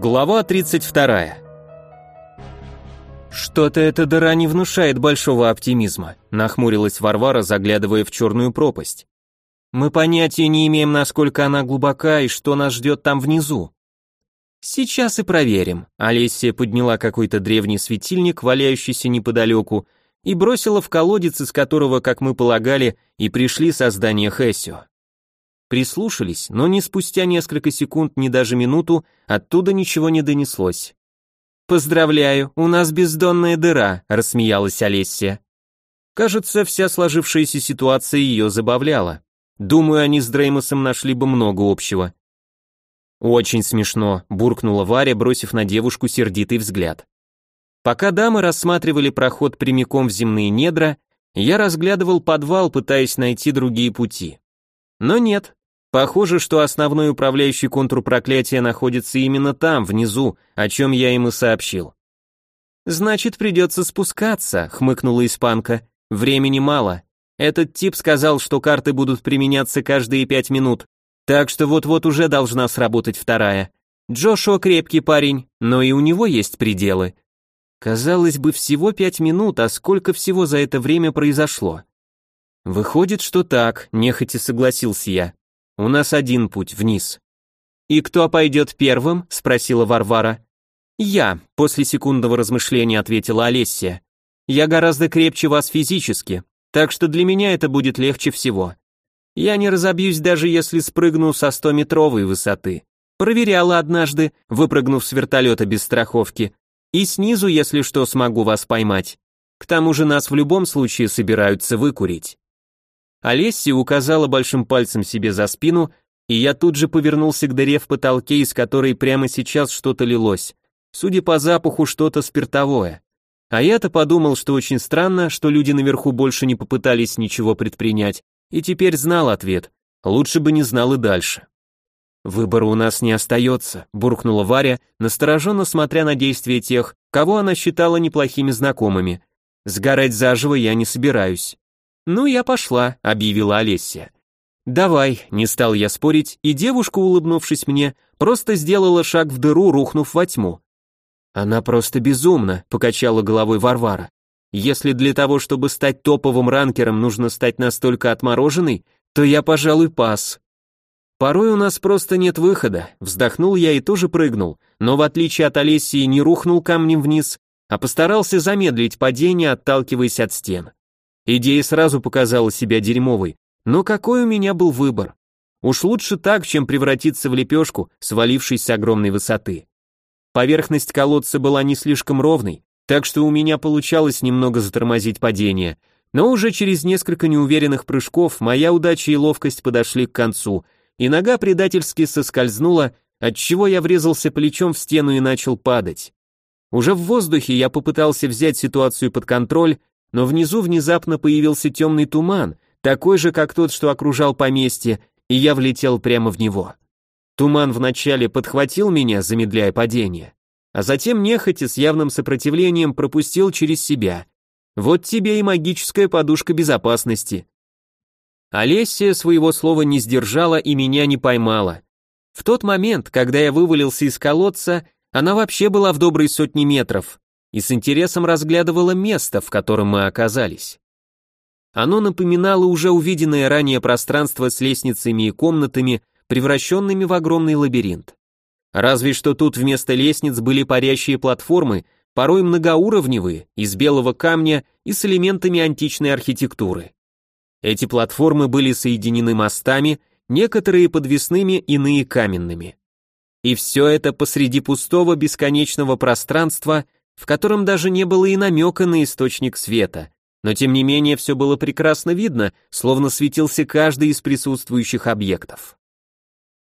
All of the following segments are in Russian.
Глава 32. Что-то эта дыра не внушает большого оптимизма, нахмурилась Варвара, заглядывая в черную пропасть. Мы понятия не имеем, насколько она глубока и что нас ждет там внизу. Сейчас и проверим. Олеся подняла какой-то древний светильник, валяющийся неподалеку, и бросила в колодец, из которого, как мы полагали, и пришли создания Хессио. Прислушались, но ни спустя несколько секунд, ни даже минуту оттуда ничего не донеслось. «Поздравляю, у нас бездонная дыра», — рассмеялась Олеся. Кажется, вся сложившаяся ситуация ее забавляла. Думаю, они с Дреймосом нашли бы много общего. «Очень смешно», — буркнула Варя, бросив на девушку сердитый взгляд. Пока дамы рассматривали проход прямиком в земные недра, я разглядывал подвал, пытаясь найти другие пути. Но нет, Похоже, что основной управляющий контур проклятия находится именно там, внизу, о чем я ему сообщил. «Значит, придется спускаться», — хмыкнула испанка. «Времени мало. Этот тип сказал, что карты будут применяться каждые пять минут, так что вот-вот уже должна сработать вторая. Джошуа крепкий парень, но и у него есть пределы». Казалось бы, всего пять минут, а сколько всего за это время произошло? Выходит, что так, нехотя согласился я. У нас один путь вниз. И кто пойдет первым? спросила Варвара. Я, после секундного размышления ответила Олеся. Я гораздо крепче вас физически, так что для меня это будет легче всего. Я не разобьюсь даже если спрыгну со 100-метровой высоты. Проверяла однажды, выпрыгнув с вертолета без страховки. И снизу, если что, смогу вас поймать. К тому же нас в любом случае собираются выкурить. Олеся указала большим пальцем себе за спину, и я тут же повернулся к дыре в потолке, из которой прямо сейчас что-то лилось. Судя по запаху, что-то спиртовое. А я-то подумал, что очень странно, что люди наверху больше не попытались ничего предпринять, и теперь знал ответ. Лучше бы не знал и дальше. «Выбора у нас не остается», — буркнула Варя, настороженно смотря на действия тех, кого она считала неплохими знакомыми. «Сгорать заживо я не собираюсь». «Ну, я пошла», — объявила Олеся. «Давай», — не стал я спорить, и девушка, улыбнувшись мне, просто сделала шаг в дыру, рухнув во тьму. «Она просто безумна», — покачала головой Варвара. «Если для того, чтобы стать топовым ранкером, нужно стать настолько отмороженной, то я, пожалуй, пас». «Порой у нас просто нет выхода», — вздохнул я и тоже прыгнул, но в отличие от Олесии не рухнул камнем вниз, а постарался замедлить падение, отталкиваясь от стен. Идея сразу показала себя дерьмовой, но какой у меня был выбор? Уж лучше так, чем превратиться в лепешку, свалившись с огромной высоты. Поверхность колодца была не слишком ровной, так что у меня получалось немного затормозить падение, но уже через несколько неуверенных прыжков моя удача и ловкость подошли к концу, и нога предательски соскользнула, отчего я врезался плечом в стену и начал падать. Уже в воздухе я попытался взять ситуацию под контроль, но внизу внезапно появился темный туман, такой же, как тот, что окружал поместье, и я влетел прямо в него. Туман вначале подхватил меня, замедляя падение, а затем нехотя с явным сопротивлением пропустил через себя. Вот тебе и магическая подушка безопасности. Олеся своего слова не сдержала и меня не поймала. В тот момент, когда я вывалился из колодца, она вообще была в доброй сотни метров, и с интересом разглядывала место, в котором мы оказались. Оно напоминало уже увиденное ранее пространство с лестницами и комнатами, превращенными в огромный лабиринт. Разве что тут вместо лестниц были парящие платформы, порой многоуровневые, из белого камня и с элементами античной архитектуры. Эти платформы были соединены мостами, некоторые подвесными, иные каменными. И все это посреди пустого бесконечного пространства – в котором даже не было и намека на источник света, но тем не менее все было прекрасно видно, словно светился каждый из присутствующих объектов.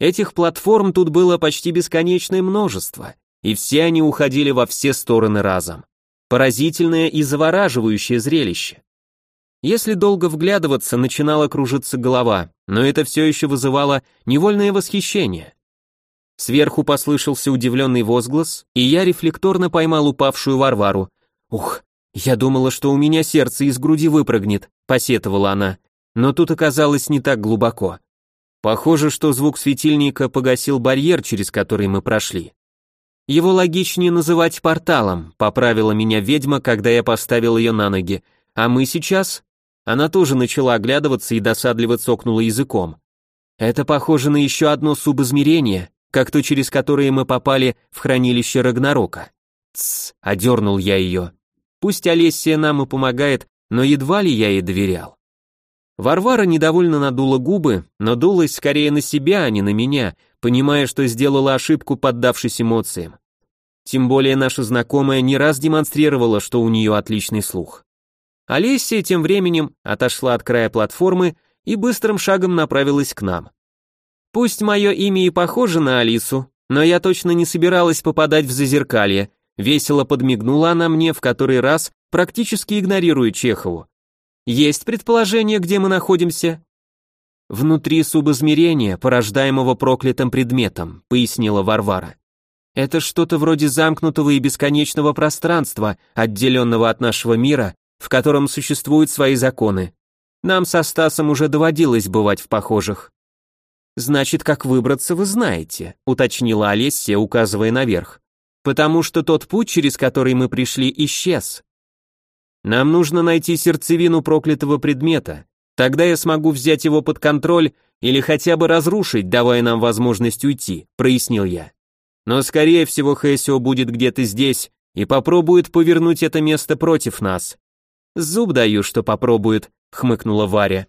Этих платформ тут было почти бесконечное множество, и все они уходили во все стороны разом. Поразительное и завораживающее зрелище. Если долго вглядываться, начинала кружиться голова, но это все еще вызывало невольное восхищение. Сверху послышался удивленный возглас, и я рефлекторно поймал упавшую Варвару. «Ух, я думала, что у меня сердце из груди выпрыгнет», — посетовала она. Но тут оказалось не так глубоко. Похоже, что звук светильника погасил барьер, через который мы прошли. Его логичнее называть порталом, поправила меня ведьма, когда я поставил ее на ноги. А мы сейчас? Она тоже начала оглядываться и досадливо цокнула языком. Это похоже на еще одно субизмерение, как то, через которое мы попали в хранилище Рагнарока. Тсс, одернул я ее. Пусть Олесия нам и помогает, но едва ли я ей доверял. Варвара недовольно надула губы, но дулась скорее на себя, а не на меня, понимая, что сделала ошибку, поддавшись эмоциям. Тем более наша знакомая не раз демонстрировала, что у нее отличный слух. Олеся тем временем отошла от края платформы и быстрым шагом направилась к нам. Пусть мое имя и похоже на Алису, но я точно не собиралась попадать в зазеркалье, весело подмигнула она мне в который раз, практически игнорируя Чехову. Есть предположение, где мы находимся? Внутри субизмерения, порождаемого проклятым предметом, пояснила Варвара. Это что-то вроде замкнутого и бесконечного пространства, отделенного от нашего мира, в котором существуют свои законы. Нам со Стасом уже доводилось бывать в похожих. Значит, как выбраться, вы знаете, уточнила Олеся, указывая наверх. Потому что тот путь, через который мы пришли, исчез. Нам нужно найти сердцевину проклятого предмета. Тогда я смогу взять его под контроль или хотя бы разрушить, давая нам возможность уйти, прояснил я. Но скорее всего Хэсио будет где-то здесь и попробует повернуть это место против нас. Зуб даю, что попробует, хмыкнула Варя.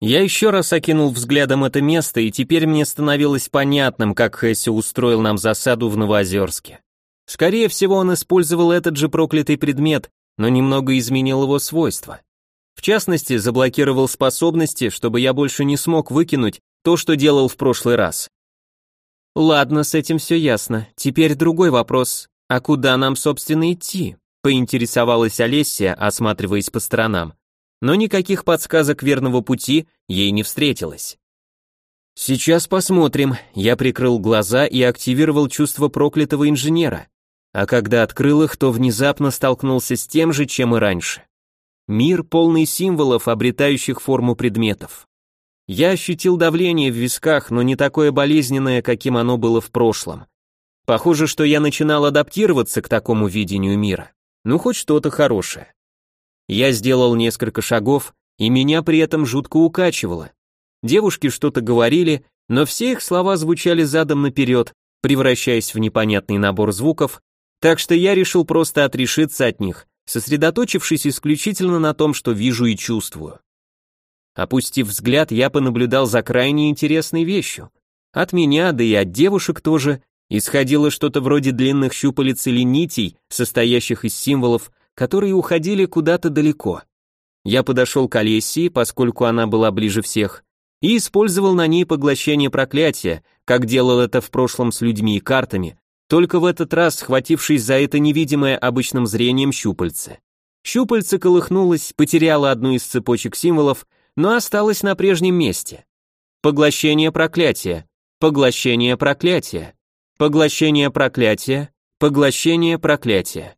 Я еще раз окинул взглядом это место, и теперь мне становилось понятным, как Хэсси устроил нам засаду в Новоозерске. Скорее всего, он использовал этот же проклятый предмет, но немного изменил его свойства. В частности, заблокировал способности, чтобы я больше не смог выкинуть то, что делал в прошлый раз. Ладно, с этим все ясно. Теперь другой вопрос. А куда нам, собственно, идти? Поинтересовалась Олеся, осматриваясь по сторонам но никаких подсказок верного пути ей не встретилось. Сейчас посмотрим. Я прикрыл глаза и активировал чувство проклятого инженера. А когда открыл их, то внезапно столкнулся с тем же, чем и раньше. Мир полный символов, обретающих форму предметов. Я ощутил давление в висках, но не такое болезненное, каким оно было в прошлом. Похоже, что я начинал адаптироваться к такому видению мира. Ну, хоть что-то хорошее. Я сделал несколько шагов, и меня при этом жутко укачивало. Девушки что-то говорили, но все их слова звучали задом наперед, превращаясь в непонятный набор звуков, так что я решил просто отрешиться от них, сосредоточившись исключительно на том, что вижу и чувствую. Опустив взгляд, я понаблюдал за крайне интересной вещью. От меня, да и от девушек тоже, исходило что-то вроде длинных щупалец или нитей, состоящих из символов, которые уходили куда-то далеко. Я подошел к Олесии, поскольку она была ближе всех, и использовал на ней поглощение проклятия, как делал это в прошлом с людьми и картами, только в этот раз схватившись за это невидимое обычным зрением щупальце. Щупальце колыхнулось, потеряло одну из цепочек символов, но осталось на прежнем месте. Поглощение проклятия, поглощение проклятия, поглощение проклятия, поглощение проклятия.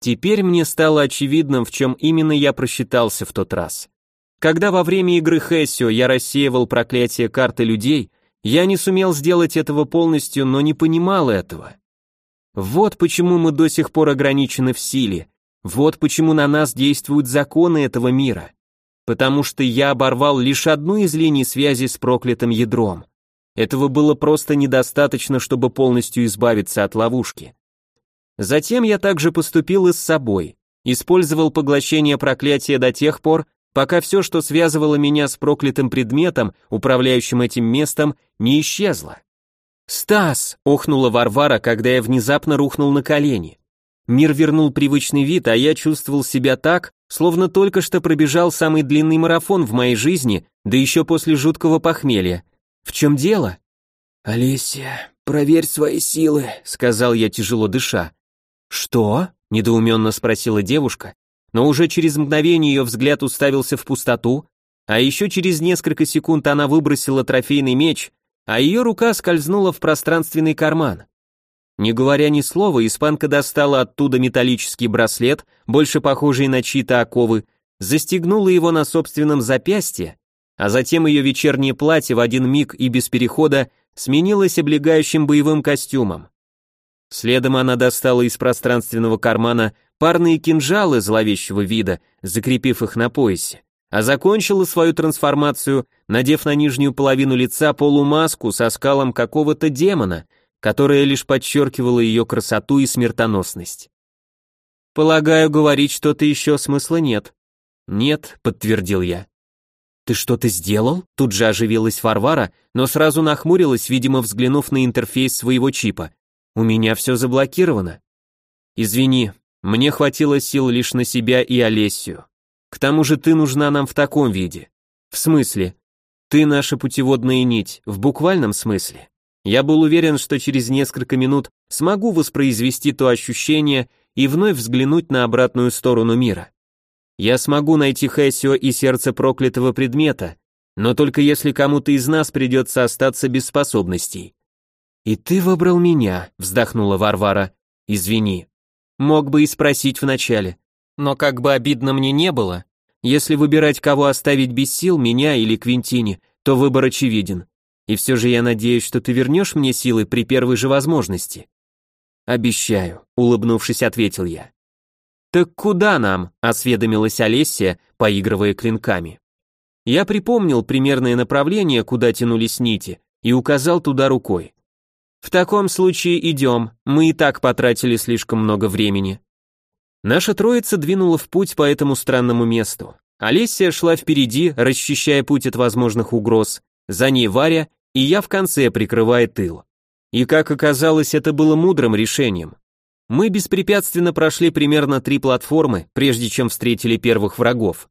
Теперь мне стало очевидным, в чем именно я просчитался в тот раз. Когда во время игры Хэссио я рассеивал проклятие карты людей, я не сумел сделать этого полностью, но не понимал этого. Вот почему мы до сих пор ограничены в силе, вот почему на нас действуют законы этого мира. Потому что я оборвал лишь одну из линий связи с проклятым ядром. Этого было просто недостаточно, чтобы полностью избавиться от ловушки. Затем я также поступил и с собой, использовал поглощение проклятия до тех пор, пока все, что связывало меня с проклятым предметом, управляющим этим местом, не исчезло. «Стас!» — охнула Варвара, когда я внезапно рухнул на колени. Мир вернул привычный вид, а я чувствовал себя так, словно только что пробежал самый длинный марафон в моей жизни, да еще после жуткого похмелья. В чем дело? «Алисия, проверь свои силы», — сказал я, тяжело дыша. «Что?» – недоуменно спросила девушка, но уже через мгновение ее взгляд уставился в пустоту, а еще через несколько секунд она выбросила трофейный меч, а ее рука скользнула в пространственный карман. Не говоря ни слова, испанка достала оттуда металлический браслет, больше похожий на чьи-то оковы, застегнула его на собственном запястье, а затем ее вечернее платье в один миг и без перехода сменилось облегающим боевым костюмом. Следом она достала из пространственного кармана парные кинжалы зловещего вида, закрепив их на поясе, а закончила свою трансформацию, надев на нижнюю половину лица полумаску со скалом какого-то демона, которая лишь подчеркивала ее красоту и смертоносность. «Полагаю, говорить что-то еще смысла нет». «Нет», — подтвердил я. «Ты что-то сделал?» Тут же оживилась Варвара, но сразу нахмурилась, видимо, взглянув на интерфейс своего чипа. «У меня все заблокировано». «Извини, мне хватило сил лишь на себя и Олесию. К тому же ты нужна нам в таком виде». «В смысле?» «Ты наша путеводная нить, в буквальном смысле». Я был уверен, что через несколько минут смогу воспроизвести то ощущение и вновь взглянуть на обратную сторону мира. Я смогу найти Хессио и сердце проклятого предмета, но только если кому-то из нас придется остаться без способностей. И ты выбрал меня, вздохнула Варвара. Извини. Мог бы и спросить вначале. Но как бы обидно мне не было, если выбирать, кого оставить без сил, меня или Квинтини, то выбор очевиден. И все же я надеюсь, что ты вернешь мне силы при первой же возможности. Обещаю, улыбнувшись, ответил я. «Так куда нам?» – осведомилась Олеся, поигрывая клинками. Я припомнил примерное направление, куда тянулись нити, и указал туда рукой. «В таком случае идем, мы и так потратили слишком много времени». Наша троица двинула в путь по этому странному месту. Олеся шла впереди, расчищая путь от возможных угроз, за ней Варя, и я в конце, прикрывая тыл. И как оказалось, это было мудрым решением. Мы беспрепятственно прошли примерно три платформы, прежде чем встретили первых врагов.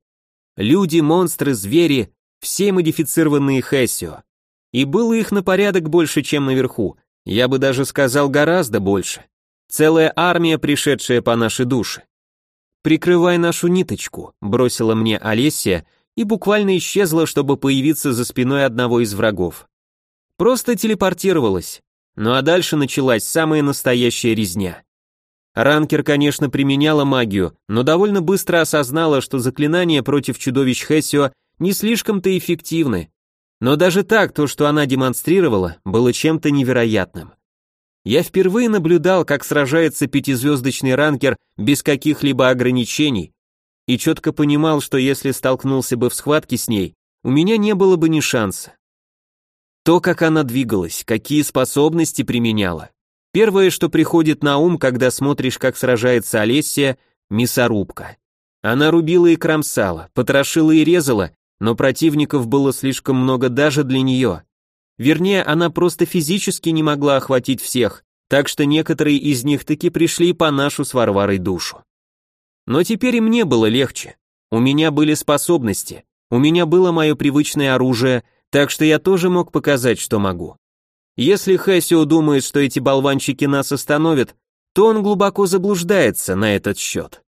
Люди, монстры, звери, все модифицированные Хессио. И было их на порядок больше, чем наверху, я бы даже сказал гораздо больше. Целая армия, пришедшая по нашей душе. «Прикрывай нашу ниточку», — бросила мне Олеся и буквально исчезла, чтобы появиться за спиной одного из врагов. Просто телепортировалась. Ну а дальше началась самая настоящая резня. Ранкер, конечно, применяла магию, но довольно быстро осознала, что заклинания против чудовищ Хессио не слишком-то эффективны. Но даже так, то, что она демонстрировала, было чем-то невероятным. Я впервые наблюдал, как сражается пятизвездочный ранкер без каких-либо ограничений, и четко понимал, что если столкнулся бы в схватке с ней, у меня не было бы ни шанса. То, как она двигалась, какие способности применяла, Первое, что приходит на ум, когда смотришь, как сражается Олессия, мясорубка. Она рубила и кромсала, потрошила и резала, но противников было слишком много даже для нее. Вернее, она просто физически не могла охватить всех, так что некоторые из них таки пришли по нашу с Варварой душу. Но теперь и мне было легче. У меня были способности, у меня было мое привычное оружие, так что я тоже мог показать, что могу. Если Хэсио думает, что эти болванчики нас остановят, то он глубоко заблуждается на этот счет.